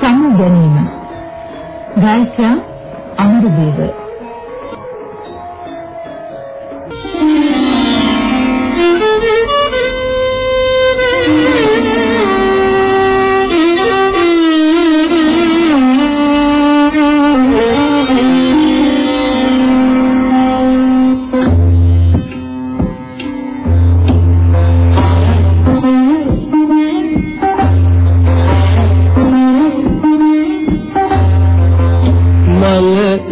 සමු ගැනීම ගායකයා අමරදේව.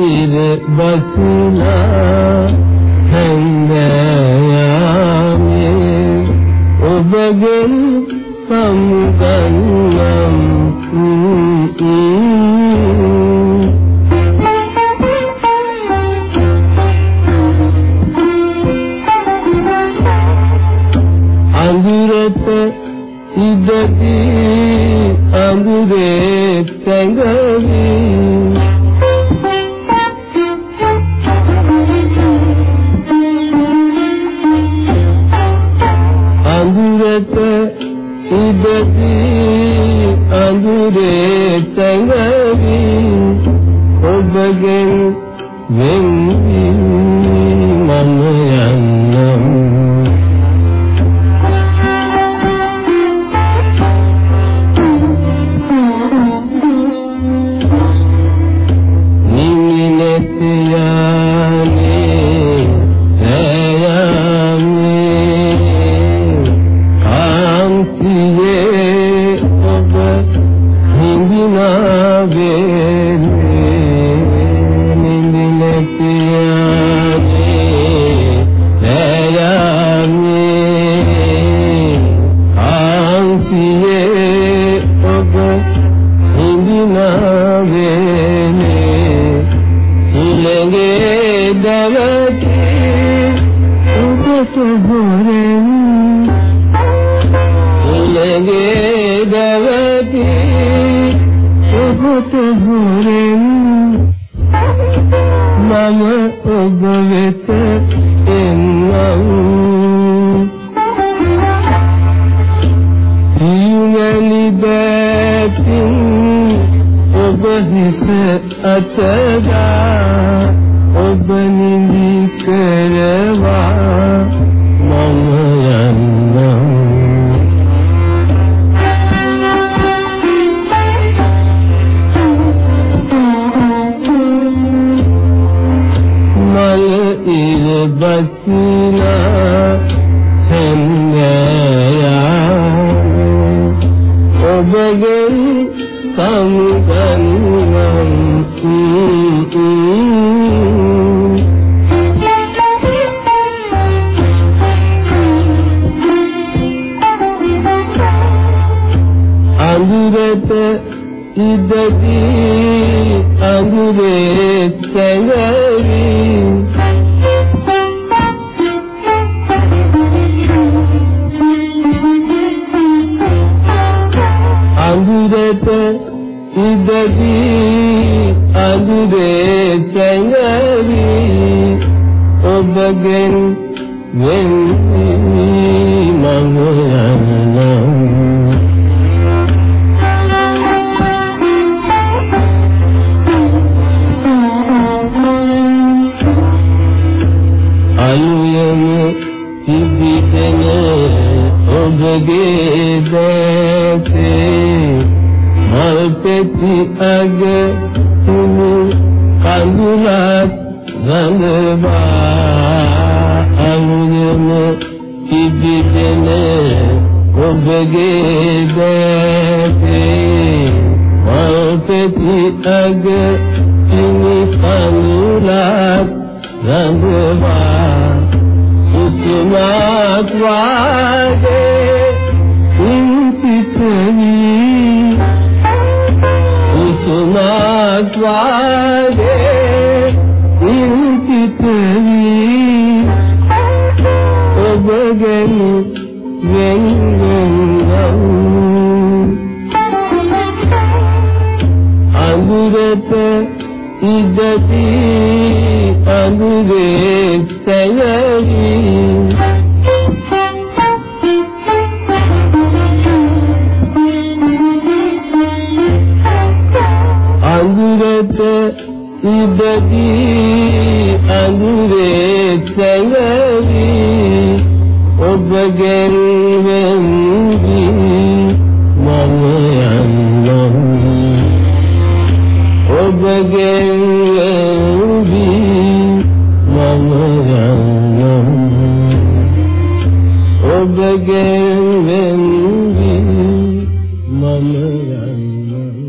ඉර බසුලා හැඳයාමේ ඔබගෙන් සමුගන්නම්. අඳුරට ඉඳදී අඳුරේ තැඟවී වෙන්නේ සුළගේ දවකේ උපත හොරෙන් සුළගේ දවකේ උපත හොරෙන් මම ඔබ වෙත එන්නවූ සියුමැලි බෑ හිත අතදා ඔබ නිදි කරවා මම යන්නම්. මල ඉර බස්නා අඟුරට ඉදදී අඟුරේ සැලවි අඟුරට ඉදදී අඟුරේ සැලවි ඔබගෙන් වෙන්නේ මම යන්නේ සතේ මල්පෙති අග තුමු කඳුලත් රඳවා අනුයම ඉබිදෙන ඔබගේ දැතේ මල්පෙති අග තුමු කඳුලත් රඳවා සුසුමත් වාගේ සක්වාදේ ඉන්තිත වී ඔබ ගැනු වෙන් අඟුරත ඉදති අඟුරේ සැලී සැවරි ඔබගෙන් වෙන්වි මම යන්නම්. ඔබගෙන් වෙන්වි මම යන්නම්. ඔබගෙන් වෙන්වි මම යන්නම්.